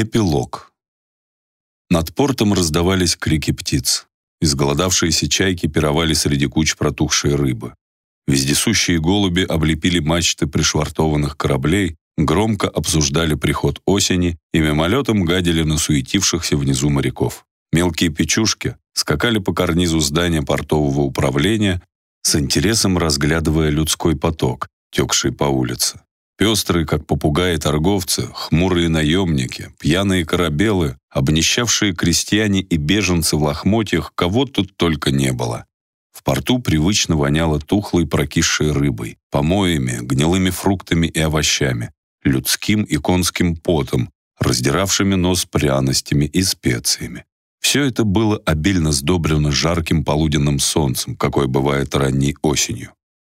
Эпилог. Над портом раздавались крики птиц. Изголодавшиеся чайки пировали среди куч протухшей рыбы. Вездесущие голуби облепили мачты пришвартованных кораблей, громко обсуждали приход осени и мимолетом гадили на суетившихся внизу моряков. Мелкие печушки скакали по карнизу здания портового управления, с интересом разглядывая людской поток, текший по улице. Пестрые, как попугаи торговцы, хмурые наемники, пьяные корабелы, обнищавшие крестьяне и беженцы в лохмотьях, кого тут только не было. В порту привычно воняло тухлой прокисшей рыбой, помоями, гнилыми фруктами и овощами, людским и конским потом, раздиравшими нос пряностями и специями. Все это было обильно сдобрено жарким полуденным солнцем, какое бывает ранней осенью.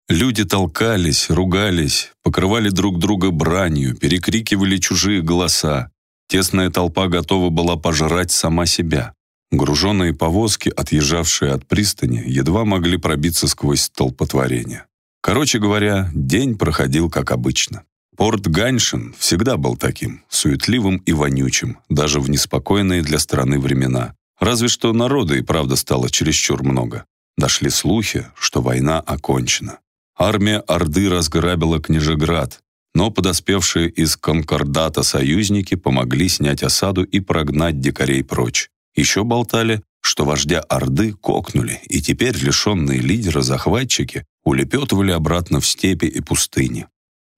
Люди толкались, ругались, покрывали друг друга бранью, перекрикивали чужие голоса. Тесная толпа готова была пожрать сама себя. Груженные повозки, отъезжавшие от пристани, едва могли пробиться сквозь столпотворение. Короче говоря, день проходил как обычно. Порт Ганшин всегда был таким, суетливым и вонючим, даже в неспокойные для страны времена. Разве что народа и правда стало чересчур много. Дошли слухи, что война окончена. Армия Орды разграбила Княжеград, но подоспевшие из Конкордата союзники помогли снять осаду и прогнать дикарей прочь. Еще болтали, что вождя Орды кокнули, и теперь лишенные лидера захватчики улепетывали обратно в степи и пустыни.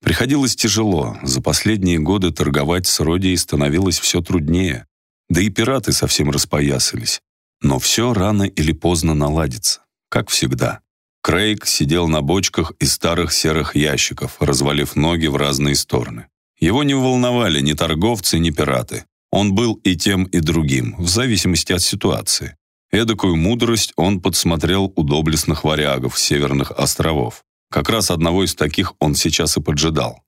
Приходилось тяжело, за последние годы торговать с Родией становилось все труднее, да и пираты совсем распоясались. Но все рано или поздно наладится, как всегда. Крейг сидел на бочках из старых серых ящиков, развалив ноги в разные стороны. Его не волновали ни торговцы, ни пираты. Он был и тем, и другим, в зависимости от ситуации. Эдакую мудрость он подсмотрел у доблестных варягов северных островов. Как раз одного из таких он сейчас и поджидал.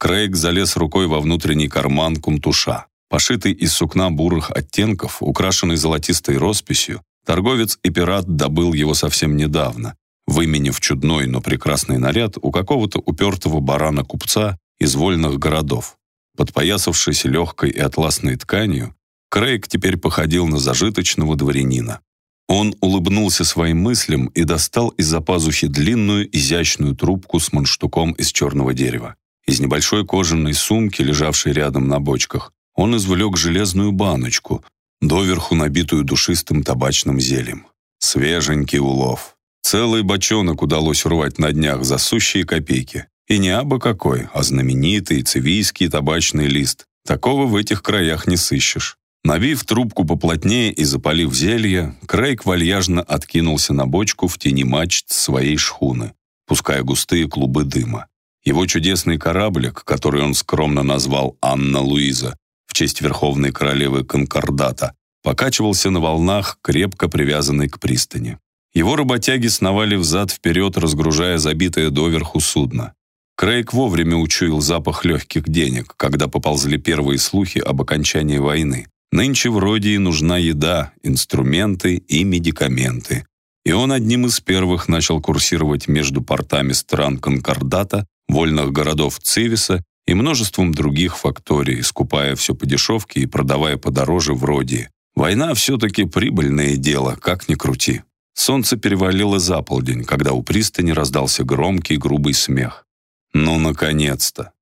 Крейг залез рукой во внутренний карман кумтуша. Пошитый из сукна бурых оттенков, украшенный золотистой росписью, Торговец и пират добыл его совсем недавно, выменив чудной, но прекрасный наряд у какого-то упертого барана-купца из вольных городов. Подпоясавшись легкой и атласной тканью, Крейг теперь походил на зажиточного дворянина. Он улыбнулся своим мыслям и достал из-за пазухи длинную изящную трубку с манштуком из черного дерева. Из небольшой кожаной сумки, лежавшей рядом на бочках, он извлек железную баночку, доверху набитую душистым табачным зельем. Свеженький улов. Целый бочонок удалось урвать на днях за сущие копейки. И не абы какой, а знаменитый цивийский табачный лист. Такого в этих краях не сыщешь. Набив трубку поплотнее и запалив зелье, Крейг вальяжно откинулся на бочку в тени мачт своей шхуны, пуская густые клубы дыма. Его чудесный кораблик, который он скромно назвал «Анна Луиза», в честь верховной королевы Конкордата, покачивался на волнах, крепко привязанный к пристани. Его работяги сновали взад-вперед, разгружая забитое доверху судно. Крейг вовремя учуял запах легких денег, когда поползли первые слухи об окончании войны. Нынче в Родии нужна еда, инструменты и медикаменты. И он одним из первых начал курсировать между портами стран Конкордата, вольных городов Цивиса и множеством других факторий, скупая все по дешевке и продавая подороже вроде. Война все-таки прибыльное дело, как ни крути. Солнце перевалило за полдень, когда у пристани раздался громкий грубый смех. «Ну, наконец-то!»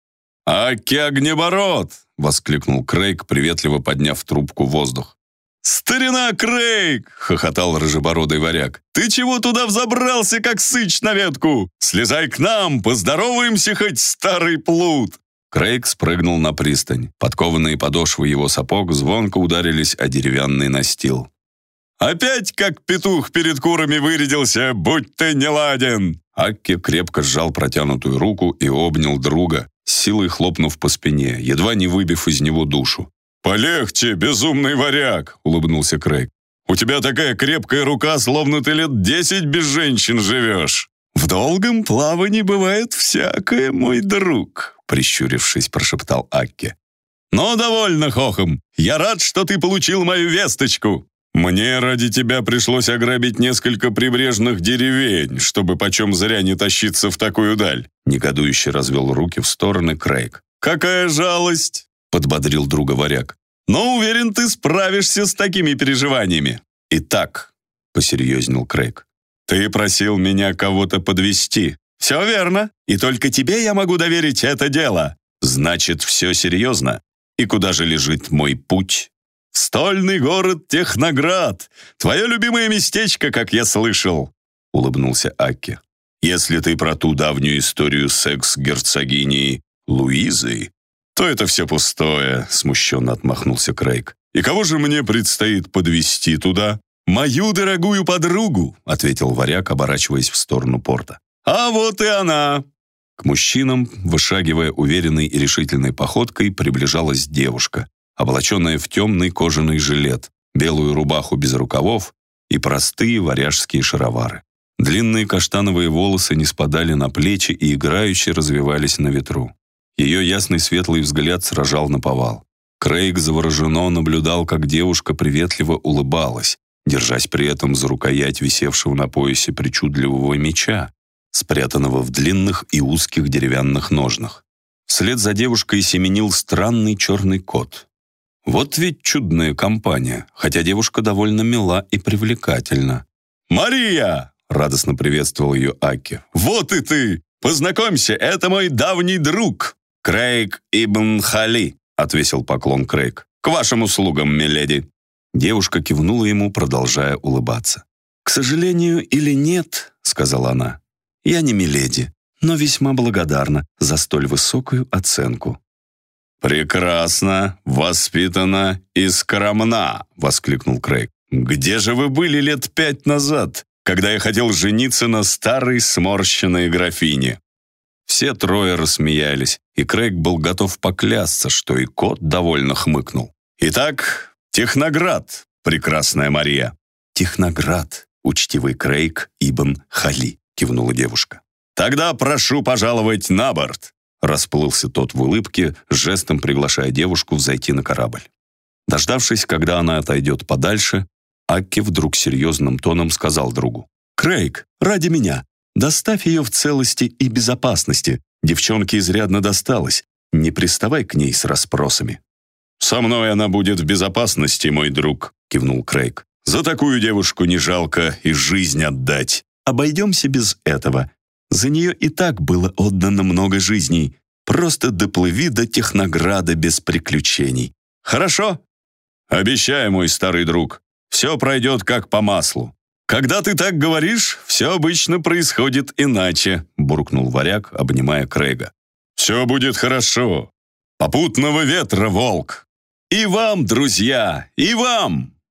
«Аки огнеборот!» — воскликнул Крейг, приветливо подняв трубку в воздух. «Старина Крейг!» — хохотал рыжебородый варяг. «Ты чего туда взобрался, как сыч на ветку? Слезай к нам, поздороваемся хоть, старый плут!» Крейг спрыгнул на пристань. Подкованные подошвы его сапог звонко ударились о деревянный настил. «Опять как петух перед курами вырядился, будь ты неладен!» Акки крепко сжал протянутую руку и обнял друга, силой хлопнув по спине, едва не выбив из него душу. «Полегче, безумный варяг!» — улыбнулся Крейг. «У тебя такая крепкая рука, словно ты лет десять без женщин живешь!» «В долгом плавании бывает всякое, мой друг», прищурившись, прошептал Акки. «Но довольно, Хохом. Я рад, что ты получил мою весточку. Мне ради тебя пришлось ограбить несколько прибрежных деревень, чтобы почем зря не тащиться в такую даль», негодующе развел руки в стороны Крейг. «Какая жалость! подбодрил друга варяг. «Но уверен, ты справишься с такими переживаниями». «Итак», — посерьезнел Крейг, «ты просил меня кого-то подвести. «Все верно, и только тебе я могу доверить это дело. Значит, все серьезно. И куда же лежит мой путь?» «В стольный город Техноград, твое любимое местечко, как я слышал», — улыбнулся Акки. «Если ты про ту давнюю историю секс-герцогиней Луизой, то это все пустое», — смущенно отмахнулся Крейг. «И кого же мне предстоит подвести туда?» «Мою дорогую подругу», — ответил варяг, оборачиваясь в сторону порта. «А вот и она!» К мужчинам, вышагивая уверенной и решительной походкой, приближалась девушка, облаченная в темный кожаный жилет, белую рубаху без рукавов и простые варяжские шаровары. Длинные каштановые волосы не спадали на плечи и играюще развивались на ветру. Ее ясный светлый взгляд сражал на повал. Крейг завороженно наблюдал, как девушка приветливо улыбалась, держась при этом за рукоять висевшего на поясе причудливого меча, спрятанного в длинных и узких деревянных ножнах. Вслед за девушкой семенил странный черный кот. Вот ведь чудная компания, хотя девушка довольно мила и привлекательна. «Мария!» — радостно приветствовал ее Аки. «Вот и ты! Познакомься, это мой давний друг!» «Крейг Ибн Хали», — отвесил поклон Крейг. «К вашим услугам, миледи!» Девушка кивнула ему, продолжая улыбаться. «К сожалению или нет», — сказала она, я не миледи, но весьма благодарна за столь высокую оценку». «Прекрасно, воспитана и скромна!» — воскликнул Крейг. «Где же вы были лет пять назад, когда я хотел жениться на старой сморщенной графине?» Все трое рассмеялись, и Крейг был готов поклясться, что и кот довольно хмыкнул. «Итак, Техноград, прекрасная Мария!» «Техноград, учтивый Крейг Ибн Хали», кивнула девушка. «Тогда прошу пожаловать на борт!» Расплылся тот в улыбке, жестом приглашая девушку взойти на корабль. Дождавшись, когда она отойдет подальше, Акки вдруг серьезным тоном сказал другу. «Крейг, ради меня, доставь ее в целости и безопасности. Девчонке изрядно досталось. Не приставай к ней с расспросами». «Со мной она будет в безопасности, мой друг», — кивнул Крейг. «За такую девушку не жалко и жизнь отдать». Обойдемся без этого. За нее и так было отдано много жизней. Просто доплыви до Технограда без приключений. Хорошо? Обещаю, мой старый друг. Все пройдет как по маслу. Когда ты так говоришь, все обычно происходит иначе, буркнул варяг, обнимая Крейга. Все будет хорошо. Попутного ветра, волк. И вам, друзья, и вам!